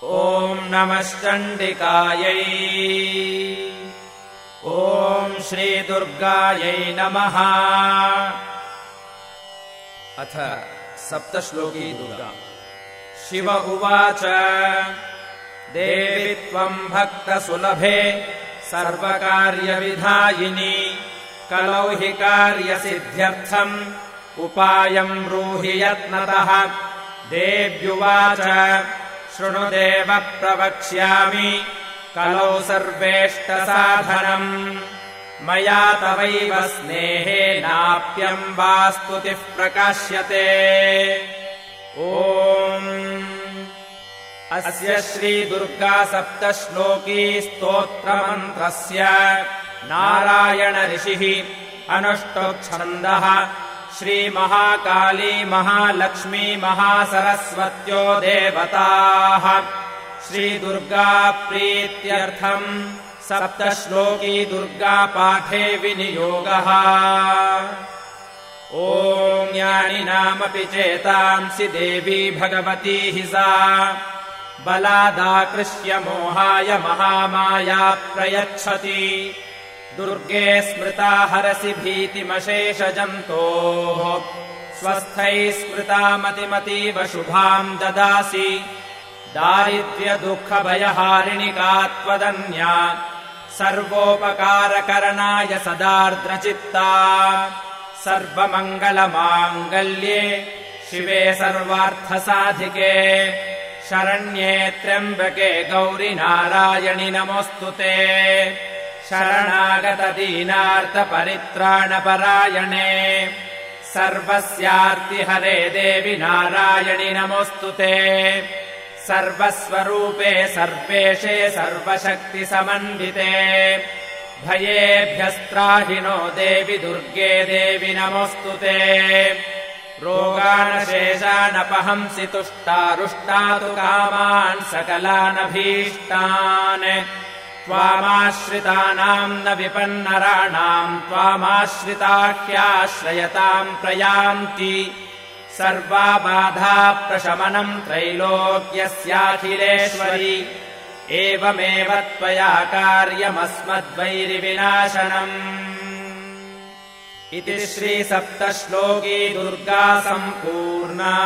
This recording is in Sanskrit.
ॐ नमश्चण्डिकायै ॐ श्रीदुर्गायै नमः। अथ सप्तश्लोकी दुर्गा। शिव उवाच देवि त्वम् भक्तसुलभे सर्वकार्यविधायिनी कलौ हि कार्यसिद्ध्यर्थम् उपायम् ब्रूहि यत्नतः। देव्युवाच शृणुदेव प्रवक्ष्यामि। कलौ सर्वेष्टसाधनम्। मया तवैव स्नेहेनाप्यम् वा स्तुतिः प्रकाश्यते। ॐ। अस्य श्रीदुर्गासप्तश्लोकी स्तोत्रमन्त्रस्य नारायणऋषिः अनुष्टोच्छन्दः श्रीमहाकाली महालक्ष्मी महासरस्वत्यो देवताः। श्रीदुर्गाप्रीत्यर्थम् सप्तश्लोकी दुर्गापाठे विनियोगः। ॐ यानि नामपि चेतांसि देवी भगवती हि सा बलादाकृष्य मोहाय महामाया प्रयच्छति दुर्गे स्मृता हरसि भीतिमशेषजन्तोः। स्वस्थैः स्मृता मतिमतीव शुभाम् ददासि। दारिद्र्यदुःखभयहारिणिका त्वदन्या सर्वोपकारकरणाय सदार्द्रचित्ता। सर्वमङ्गलमाङ्गल्ये शिवे सर्वार्थसाधिके। शरण्ये त्र्यम्बके गौरि नारायणि नमोऽस्तु ते शरणागतदीनार्थपरित्राणपरायणे। सर्वस्यार्तिहरे देवि नारायणि नमोऽस्तु ते। सर्वस्वरूपे सर्वेशे सर्वशक्तिसमन्विते। भयेभ्यस्त्राहिनो देवि दुर्गे देवि नमोऽस्तु ते। रोगानशेषानपहंसि तुष्टारुष्टातु कामान् सकलानभीष्टान् त्वामाश्रितानाम् न विपन्नराणाम् त्वामाश्रिताह्याश्रयताम् प्रयान्ति। सर्वाबाधाप्रशमनम् त्रैलोक्यस्याखिलेश्वरि। एवमेव त्वया कार्यमस्मद्वैरिविनाशनम्। इति श्रीसप्तश्लोकी दुर्गा सम्पूर्णा